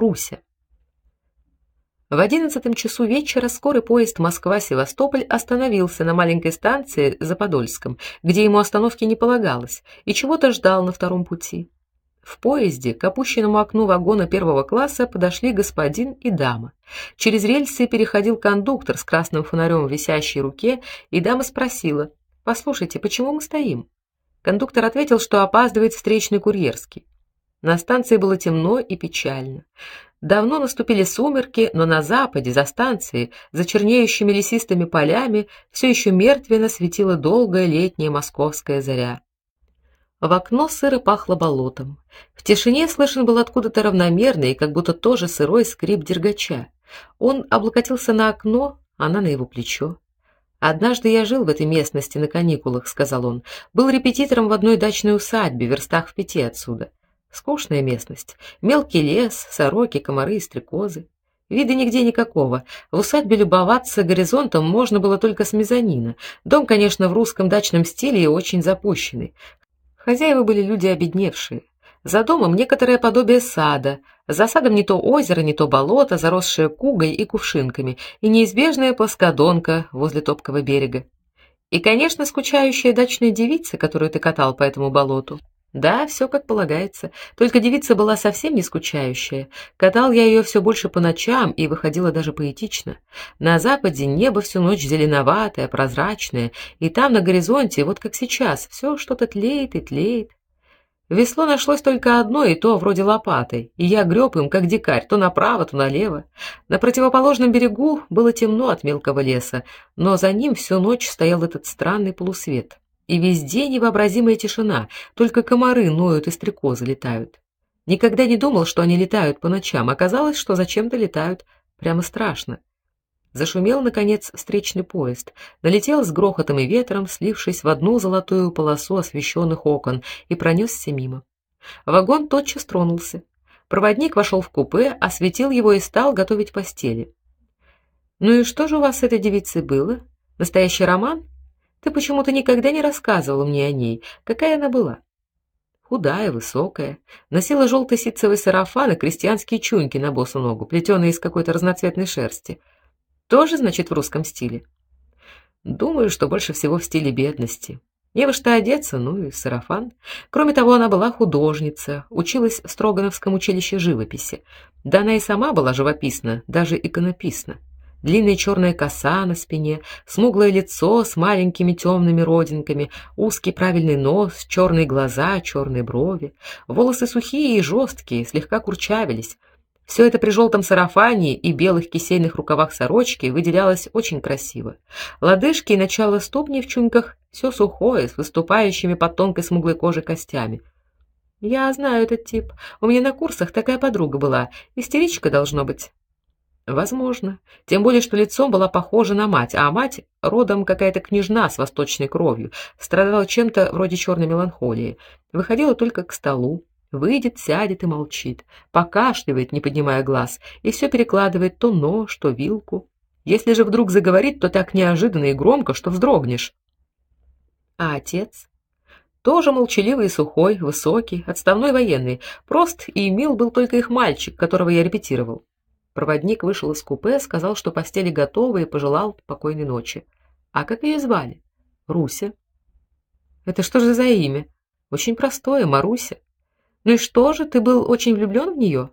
Руся. В одиннадцатом часу вечера скорый поезд Москва-Севастополь остановился на маленькой станции за Подольском, где ему остановки не полагалось, и чего-то ждал на втором пути. В поезде к опущенному окну вагона первого класса подошли господин и дама. Через рельсы переходил кондуктор с красным фонарем в висящей руке, и дама спросила: "Послушайте, почему мы стоим?" Кондуктор ответил, что опаздывает встречный курьерский. На станции было темно и печально. Давно наступили сумерки, но на западе, за станцией, за чернеющими лесистыми полями, все еще мертвенно светила долгая летняя московская заря. В окно сыро пахло болотом. В тишине слышен был откуда-то равномерный, как будто тоже сырой скрип дергача. Он облокотился на окно, она на его плечо. Однажды я жил в этой местности на каникулах, сказал он. Был репетитором в одной дачной усадьбе, в верстах в пяти отсюда. Скучная местность. Мелкий лес, сороки, комары и стрекозы. Вида нигде никакого. В усадьбе любоваться горизонтом можно было только с мезонина. Дом, конечно, в русском дачном стиле и очень запущенный. Хозяева были люди обедневшие. За домом некоторое подобие сада, за садом не то озеро, не то болото, заросшее кугой и кувшинками, и неизбежная плоскодонка возле топкого берега. И, конечно, скучающая дачная девица, которую ты катал по этому болоту. Да, все как полагается. Только девица была совсем не скучающая. Катал я ее все больше по ночам и выходила даже поэтично. На западе небо всю ночь зеленоватое, прозрачное, и там на горизонте, вот как сейчас, все что-то тлеет и тлеет. Весло нашлось только одно, и то вроде лопаты, и я греб им, как дикарь, то направо, то налево. На противоположном берегу было темно от мелкого леса, но за ним всю ночь стоял этот странный полусвет и везде невообразимая тишина, только комары ноют и стрекозы летают. Никогда не думал, что они летают по ночам, оказалось, что зачем-то летают. Прямо страшно. Зашумел наконец встречный поезд, налетел с грохотом и ветром, слившись в одну золотую полосу освещенных окон, и пронесся мимо. Вагон тотчас тронулся. Проводник вошел в купе, осветил его и стал готовить постели. Ну и что же у вас с этой девицей было? Настоящий роман? Ты почему-то никогда не рассказывала мне о ней. Какая она была? Худая, высокая, носила желтый ситцевый сарафан и крестьянские чуньки на босу ногу, плетеные из какой-то разноцветной шерсти. Тоже, значит, в русском стиле. Думаю, что больше всего в стиле бедности. Не во что одеться, ну и сарафан. Кроме того, она была художница, училась в Строгановском училище живописи. Да она и сама была живописна, даже иконописна длинная черная коса на спине, смуглое лицо с маленькими темными родинками, узкий правильный нос, черные глаза, черные брови, волосы сухие и жесткие, слегка курчавились. Все это при желтом сарафане и белых кисейных рукавах сорочки выделялось очень красиво. Лодыжки и начало ступней в чуньках все сухое, с выступающими под тонкой смуглой кожей костями. Я знаю этот тип. У меня на курсах такая подруга была. Истеричка должно быть. Возможно. Тем более, что лицом была похожа на мать, а мать родом какая-то княжна с восточной кровью, страдала чем-то вроде черной меланхолии. Выходила только к столу, выйдет, сядет и молчит, покашливает, не поднимая глаз, и все перекладывает то нож, то вилку. Если же вдруг заговорит, то так неожиданно и громко, что вздрогнешь. А отец тоже молчаливый и сухой, высокий, отставной военный. Прост и мил был только их мальчик, которого я репетировал. Проводник вышел из купе, сказал, что постели готовы и пожелал покойной ночи. А как ее звали? Руся. Это что же за имя? Очень простое, Маруся. Ну и что же, ты был очень влюблен в нее?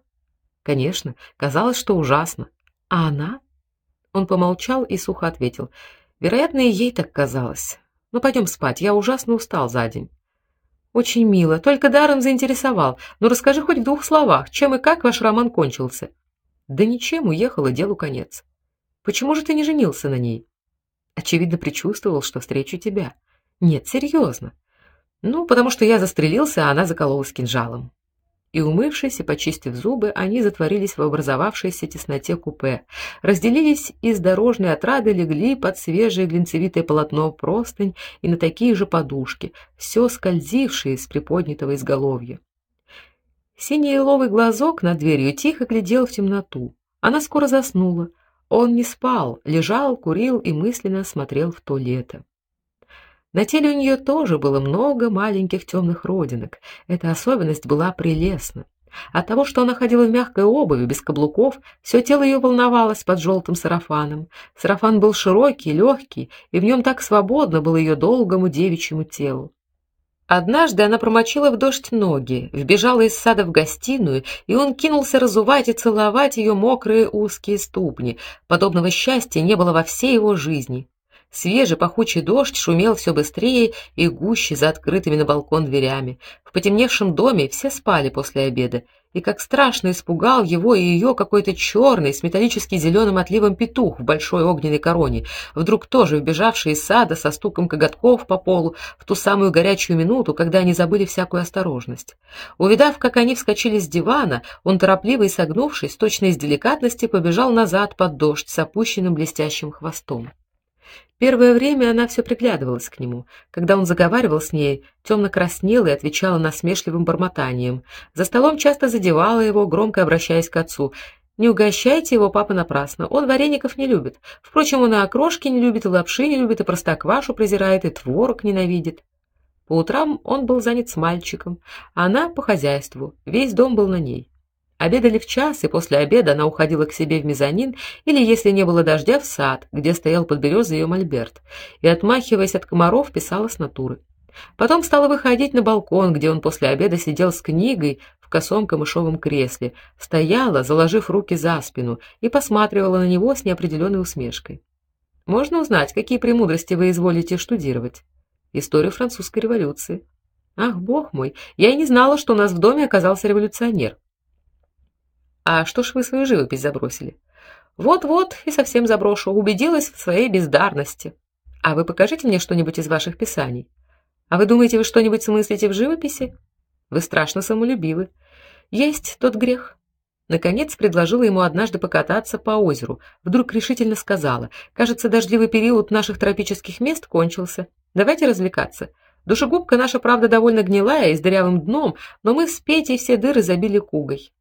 Конечно, казалось, что ужасно. А она? Он помолчал и сухо ответил: "Вероятно, ей так казалось. Ну пойдем спать, я ужасно устал за день". Очень мило, только даром заинтересовал. Ну расскажи хоть в двух словах, чем и как ваш роман кончился. Да ничем, уехала, делу конец. Почему же ты не женился на ней? Очевидно, предчувствовал, что встречу тебя. Нет, серьезно. Ну, потому что я застрелился, а она закололась кинжалом. И умывшись и почистив зубы, они затворились в образовавшейся тесноте купе, разделились и с дорожной отрады легли под свежее глинцевитое полотно простынь и на такие же подушки, все скользившие с приподнятого изголовья. Синий лиловый глазок над дверью тихо глядел в темноту. Она скоро заснула. Он не спал, лежал, курил и мысленно смотрел в то лето. На теле у нее тоже было много маленьких темных родинок. Эта особенность была прелестна. От того, что она ходила в мягкой обуви, без каблуков, все тело ее волновалось под желтым сарафаном. Сарафан был широкий, легкий, и в нем так свободно было ее долгому девичьему телу. Однажды она промочила в дождь ноги, вбежала из сада в гостиную, и он кинулся разувать и целовать ее мокрые узкие ступни. Подобного счастья не было во всей его жизни. Свежий пахучий дождь шумел все быстрее и гуще за открытыми на балкон дверями. В потемневшем доме все спали после обеда, и как страшно испугал его и ее какой-то черный с металлически зеленым отливом петух в большой огненной короне, вдруг тоже вбежавший из сада со стуком коготков по полу в ту самую горячую минуту, когда они забыли всякую осторожность. Увидав, как они вскочили с дивана, он торопливо и согнувшись, точно из деликатности побежал назад под дождь с опущенным блестящим хвостом. Первое время она все приглядывалась к нему. Когда он заговаривал с ней, темно краснела и отвечала насмешливым бормотанием. За столом часто задевала его, громко обращаясь к отцу. Не угощайте его, папа, напрасно. Он вареников не любит. Впрочем, он и окрошки не любит, и лапши не любит, и простоквашу презирает, и творог ненавидит. По утрам он был занят с мальчиком, а она по хозяйству. Весь дом был на ней. Обедали в час, и после обеда она уходила к себе в мезонин или, если не было дождя, в сад, где стоял под березой ее мольберт, и отмахиваясь от комаров, писала с натуры. Потом стала выходить на балкон, где он после обеда сидел с книгой в косом камышовом кресле, стояла, заложив руки за спину, и посматривала на него с неопределенной усмешкой. Можно узнать, какие премудрости вы изволите штудировать? Историю французской революции. Ах, бог мой, я и не знала, что у нас в доме оказался революционер. А что ж вы свою живопись забросили? Вот-вот и совсем заброшу, убедилась в своей бездарности. А вы покажите мне что-нибудь из ваших писаний. А вы думаете, вы что-нибудь смыслите в живописи? Вы страшно самолюбивы. Есть тот грех. Наконец предложила ему однажды покататься по озеру. Вдруг решительно сказала: "Кажется, дождливый период наших тропических мест кончился. Давайте развлекаться. Душегубка наша, правда, довольно гнилая и с дырявым дном, но мы с Петей все дыры забили кугой.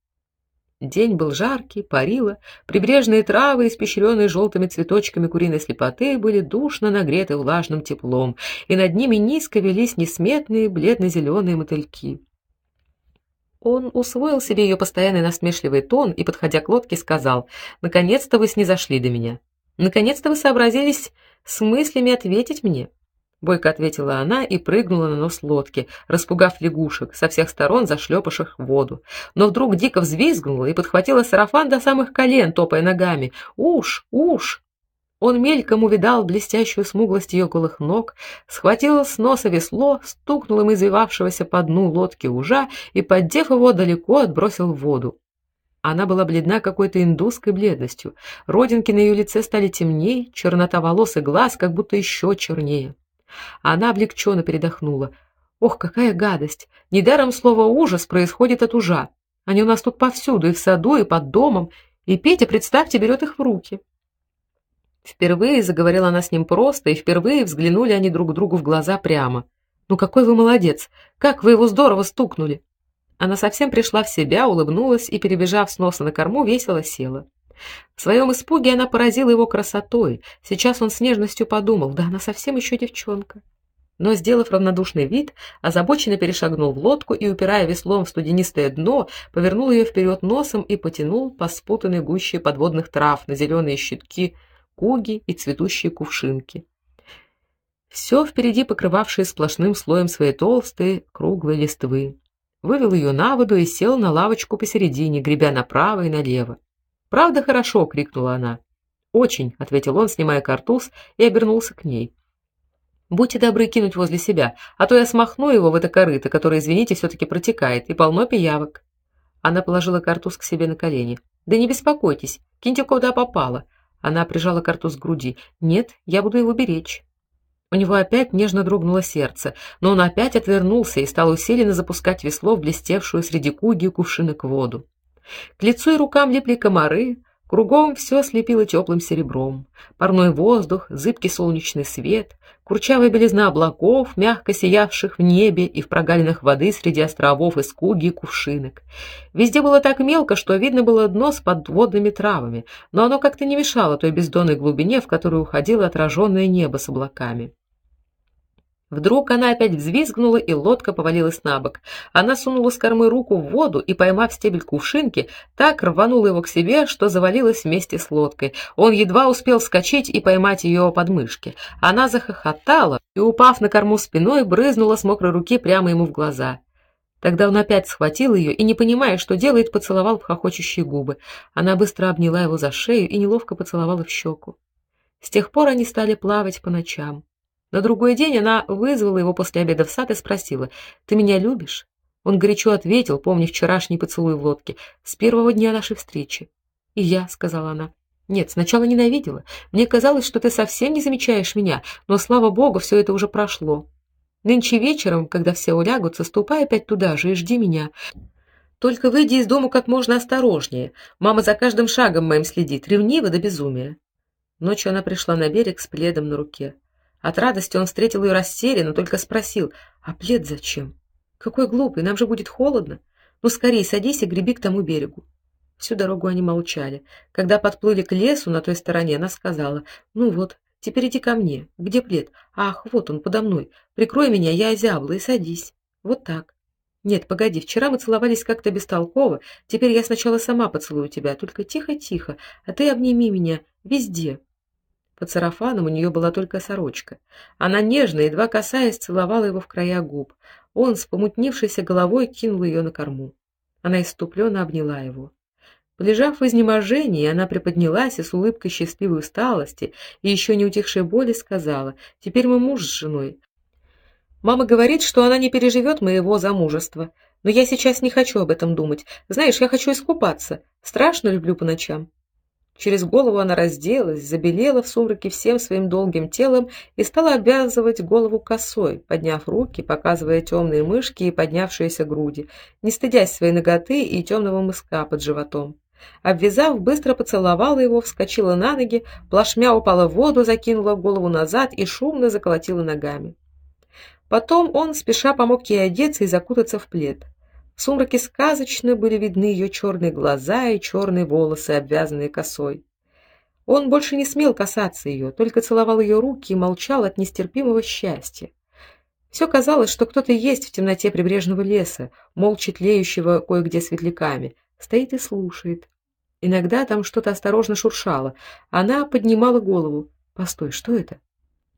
День был жаркий, парило, прибрежные травы, испещренные желтыми цветочками куриной слепоты, были душно нагреты влажным теплом, и над ними низко велись несметные бледно-зеленые мотыльки. Он усвоил себе ее постоянный насмешливый тон и, подходя к лодке, сказал: "Наконец-то вы снизошли до меня. Наконец-то вы сообразились с мыслями ответить мне бойко ответила она и прыгнула на нос лодки, распугав лягушек, со всех сторон зашлепавших в воду. Но вдруг дико взвизгнула и подхватила сарафан до самых колен, топая ногами. Уж, уж! Он мельком увидал блестящую смуглость ее голых ног, схватил с носа весло, стукнул им извивавшегося по дну лодки ужа и, поддев его далеко, отбросил в воду. Она была бледна какой-то индусской бледностью. Родинки на ее лице стали темнее, чернота волос и глаз как будто еще чернее. Она облегченно передохнула. Ох, какая гадость! Недаром слово ужас происходит от ужа. Они у нас тут повсюду, и в саду, и под домом, и Петя, представьте, берет их в руки. Впервые заговорила она с ним просто, и впервые взглянули они друг другу в глаза прямо. Ну какой вы молодец. Как вы его здорово стукнули. Она совсем пришла в себя, улыбнулась и, перебежав с носа на корму, весело села. В своем испуге она поразила его красотой. Сейчас он с нежностью подумал: "Да она совсем еще девчонка". Но, сделав равнодушный вид, озабоченно перешагнул в лодку и, упирая веслом в студенистое дно, повернул ее вперед носом и потянул по спутанной гуще подводных трав на зеленые щитки, куги и цветущие кувшинки. Все впереди покрывавшее сплошным слоем свои толстые круглые листвы. Вывел ее на воду и сел на лавочку посередине, гребя направо и налево. Правда хорошо, крикнула она. Очень, ответил он, снимая картуз и обернулся к ней. Будьте добры кинуть возле себя, а то я смахну его в это корыто, которое, извините, все таки протекает, и полно пиявок. Она положила картуз к себе на колени. Да не беспокойтесь, киньте куда попало. Она прижала картуз к груди. Нет, я буду его беречь. У него опять нежно дрогнуло сердце, но он опять отвернулся и стал усиленно запускать весло в блестевшую среди куги кувшинок воду. К лицу и рукам липли комары, кругом все слепило теплым серебром. Парной воздух, зыбкий солнечный свет, курчавая белизна облаков, мягко сиявших в небе и в прогалинах воды среди островов из куги и кувшинок. Везде было так мелко, что видно было дно с подводными травами, но оно как-то не мешало той бездонной глубине, в которую уходило отраженное небо с облаками. Вдруг она опять взвизгнула, и лодка повалилась на бок. Она сунула с кормы руку в воду и, поймав стебель кувшинки, так рванула его к себе, что завалилась вместе с лодкой. Он едва успел вскочить и поймать ее под мышки. Она захохотала и, упав на корму спиной, брызнула с мокрой руки прямо ему в глаза. Тогда он опять схватил ее и, не понимая, что делает, поцеловал в хохочущие губы. Она быстро обняла его за шею и неловко поцеловала в щеку. С тех пор они стали плавать по ночам. На другой день она вызвала его после обеда в сад и спросила: "Ты меня любишь?" Он горячо ответил, помня вчерашний поцелуй в лодке, с первого дня нашей встречи. "И я", сказала она. "Нет, сначала ненавидела. Мне казалось, что ты совсем не замечаешь меня, но слава богу, все это уже прошло. Нынче вечером, когда все улягутся, ступай опять туда же и жди меня. Только выйди из дома как можно осторожнее. Мама за каждым шагом моим следит, ревнива до безумия". Ночью она пришла на берег с пледом на руке. От радости он встретил ее растерянно, только спросил: "А плед зачем? Какой глупый, нам же будет холодно. Ну скорей садись и греби к тому берегу". Всю дорогу они молчали. Когда подплыли к лесу на той стороне, она сказала: "Ну вот, теперь иди ко мне. Где плед? Ах, вот он подо мной. Прикрой меня, я озябла, и садись. Вот так. Нет, погоди, вчера мы целовались как-то бестолково. Теперь я сначала сама поцелую тебя, только тихо-тихо, а ты обними меня везде, под сарафаном у нее была только сорочка. Она нежно, едва касаясь, целовала его в края губ. Он с помутнившейся головой кинул ее на корму. Она иступленно обняла его. Полежав в изнеможении, она приподнялась и с улыбкой счастливой усталости и еще не утихшей боли сказала: "Теперь мы муж с женой. Мама говорит, что она не переживет моего замужества, но я сейчас не хочу об этом думать. Знаешь, я хочу искупаться. Страшно люблю по ночам. Через голову она разделась, забелела в сумраке всем своим долгим телом и стала обвязывать голову косой, подняв руки, показывая темные мышки и поднявшиеся груди, не стыдясь своей ноготы и темного мыска под животом. Обвязав, быстро поцеловала его, вскочила на ноги, плашмя упала в воду, закинула голову назад и шумно заколотила ногами. Потом он спеша помог ей одеться и закутаться в плед. В сумраке сказочно были видны ее черные глаза и черные волосы, обвязанные косой. Он больше не смел касаться ее, только целовал ее руки и молчал от нестерпимого счастья. Все казалось, что кто-то есть в темноте прибрежного леса, молча тлеющего кое-где светляками, стоит и слушает. Иногда там что-то осторожно шуршало. Она поднимала голову. Постой, что это?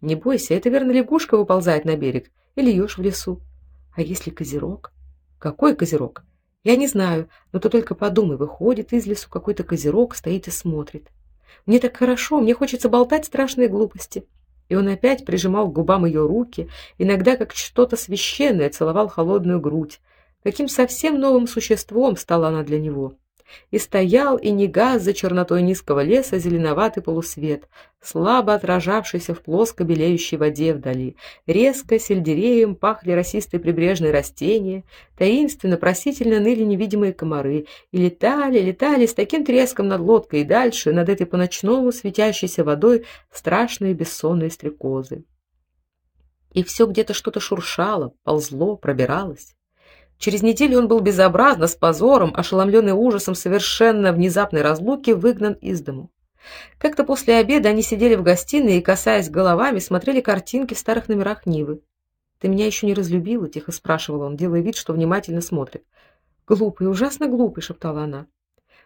Не бойся, это верно лягушка выползает на берег или еж в лесу. А если козерог? Какой козерог? Я не знаю, но ты только подумай, выходит из лесу какой-то козерог, стоит и смотрит. Мне так хорошо, мне хочется болтать страшные глупости. И он опять прижимал к губам ее руки, иногда как что-то священное целовал холодную грудь. Каким совсем новым существом стала она для него и стоял и не гас за чернотой низкого леса зеленоватый полусвет, слабо отражавшийся в плоско белеющей воде вдали. Резко сельдереем пахли росистые прибрежные растения, таинственно просительно ныли невидимые комары и летали, летали с таким треском над лодкой и дальше, над этой по-ночному светящейся водой, страшные бессонные стрекозы. И все где-то что-то шуршало, ползло, пробиралось. Через неделю он был безобразно, с позором, ошеломленный ужасом совершенно внезапной разлуки, выгнан из дому. Как-то после обеда они сидели в гостиной и, касаясь головами, смотрели картинки в старых номерах Нивы. «Ты меня еще не разлюбила?» — тихо спрашивал он, делая вид, что внимательно смотрит. «Глупый, ужасно глупый!» — шептала она.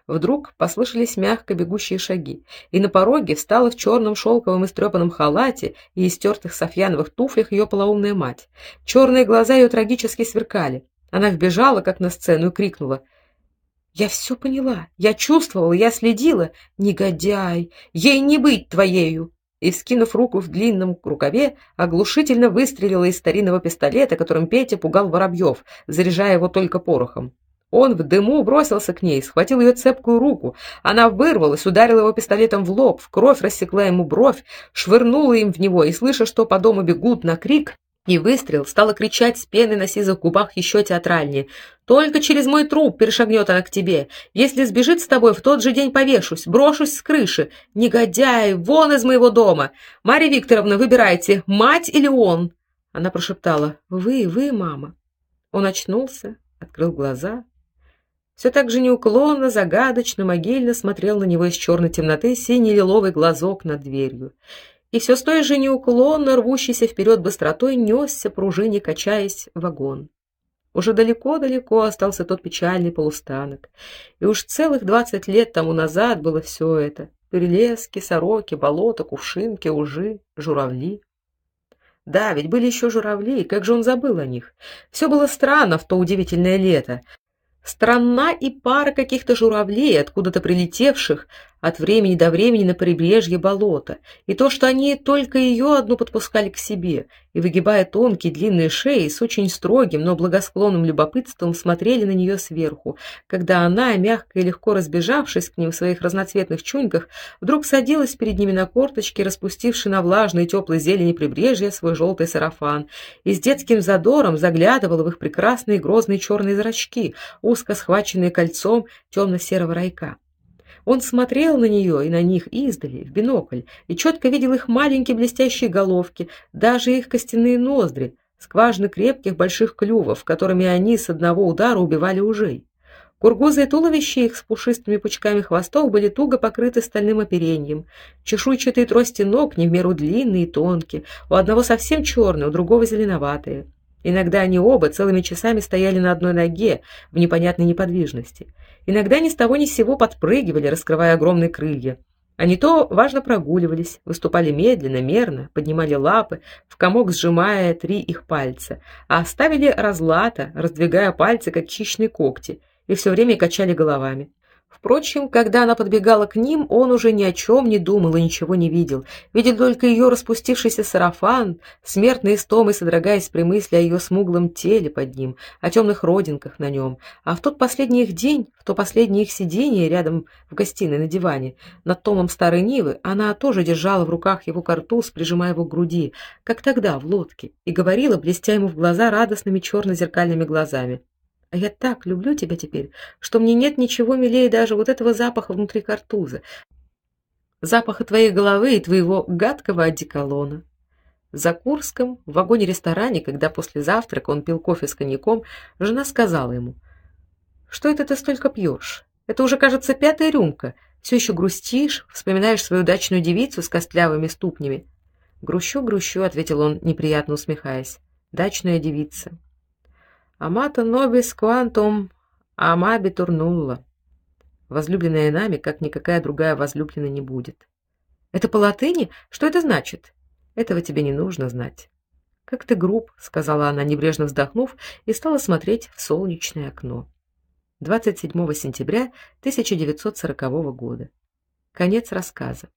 Вдруг послышались мягко бегущие шаги, и на пороге встала в черном шелковом истрепанном халате и истертых софьяновых туфлях ее полоумная мать. Черные глаза ее трагически сверкали. Она вбежала, как на сцену, и крикнула: "Я все поняла, я чувствовала, я следила, негодяй, ей не быть твоею!" И скинув руку в длинном рукаве, оглушительно выстрелила из старинного пистолета, которым Петя пугал воробьев, заряжая его только порохом. Он в дыму бросился к ней, схватил ее цепкую руку. Она вырвалась, ударила его пистолетом в лоб, в кровь рассекла ему бровь, швырнула им в него и, слыша, что по дому бегут на крик, и выстрел стала кричать с пеной на сизых губах еще театральнее. «Только через мой труп перешагнет она к тебе. Если сбежит с тобой, в тот же день повешусь, брошусь с крыши. Негодяй, вон из моего дома! Марья Викторовна, выбирайте, мать или он?» Она прошептала «Вы, вы, мама». Он очнулся, открыл глаза. Все так же неуклонно, загадочно, могильно смотрел на него из черной темноты синий лиловый глазок над дверью. И все с той же неуклонно рвущейся вперед быстротой несся пружине, качаясь вагон. Уже далеко-далеко остался тот печальный полустанок, и уж целых двадцать лет тому назад было все это: перелески, сороки, болота, кувшинки, ужи, журавли. Да, ведь были еще журавли, как же он забыл о них? Все было странно в то удивительное лето. Странна и пара каких-то журавлей, откуда-то прилетевших, от времени до времени на прибрежье болота, и то, что они только ее одну подпускали к себе, и выгибая тонкие длинные шеи, с очень строгим, но благосклонным любопытством смотрели на нее сверху, когда она, мягко и легко разбежавшись к ним в своих разноцветных чуньках, вдруг садилась перед ними на корточки, распустивши на влажной теплой зелени прибрежья свой желтый сарафан, и с детским задором заглядывала в их прекрасные грозные черные зрачки, узко схваченные кольцом темно серого райка. Он смотрел на нее и на них издали, в бинокль, и четко видел их маленькие блестящие головки, даже их костяные ноздри, скважины крепких больших клювов, которыми они с одного удара убивали ужей. Кургузы и туловища их с пушистыми пучками хвостов были туго покрыты стальным оперением. Чешуйчатые трости ног не в меру длинные и тонкие, у одного совсем черные, у другого зеленоватые. Иногда они оба целыми часами стояли на одной ноге в непонятной неподвижности. Иногда ни с того ни с сего подпрыгивали, раскрывая огромные крылья. Они то важно прогуливались, выступали медленно, мерно, поднимали лапы, в комок сжимая три их пальца, а оставили разлата, раздвигая пальцы как хищные когти, и все время качали головами. Впрочем, когда она подбегала к ним, он уже ни о чем не думал и ничего не видел. Видел только ее распустившийся сарафан, смертной истомой содрогаясь при мысли о ее смуглом теле под ним, о темных родинках на нем. А в тот последний их день, в то последнее их сидение рядом в гостиной на диване, над томом старой Нивы, она тоже держала в руках его картуз, прижимая его к груди, как тогда в лодке, и говорила, блестя ему в глаза радостными черно-зеркальными глазами. А я так люблю тебя теперь, что мне нет ничего милее даже вот этого запаха внутри картуза. Запаха твоей головы и твоего гадкого одеколона. За Курском, в вагоне-ресторане, когда после завтрака он пил кофе с коньяком, жена сказала ему: "Что это ты столько пьешь? Это уже, кажется, пятая рюмка. Все еще грустишь, вспоминаешь свою дачную девицу с костлявыми ступнями?" "Грущу, грущу", ответил он, неприятно усмехаясь. "Дачная девица. Амата нобис квантум амабитур нулла. Возлюбленная нами, как никакая другая возлюбленная не будет. Это по латыни? Что это значит? Этого тебе не нужно знать. Как ты груб, сказала она, небрежно вздохнув, и стала смотреть в солнечное окно. 27 сентября 1940 года. Конец рассказа.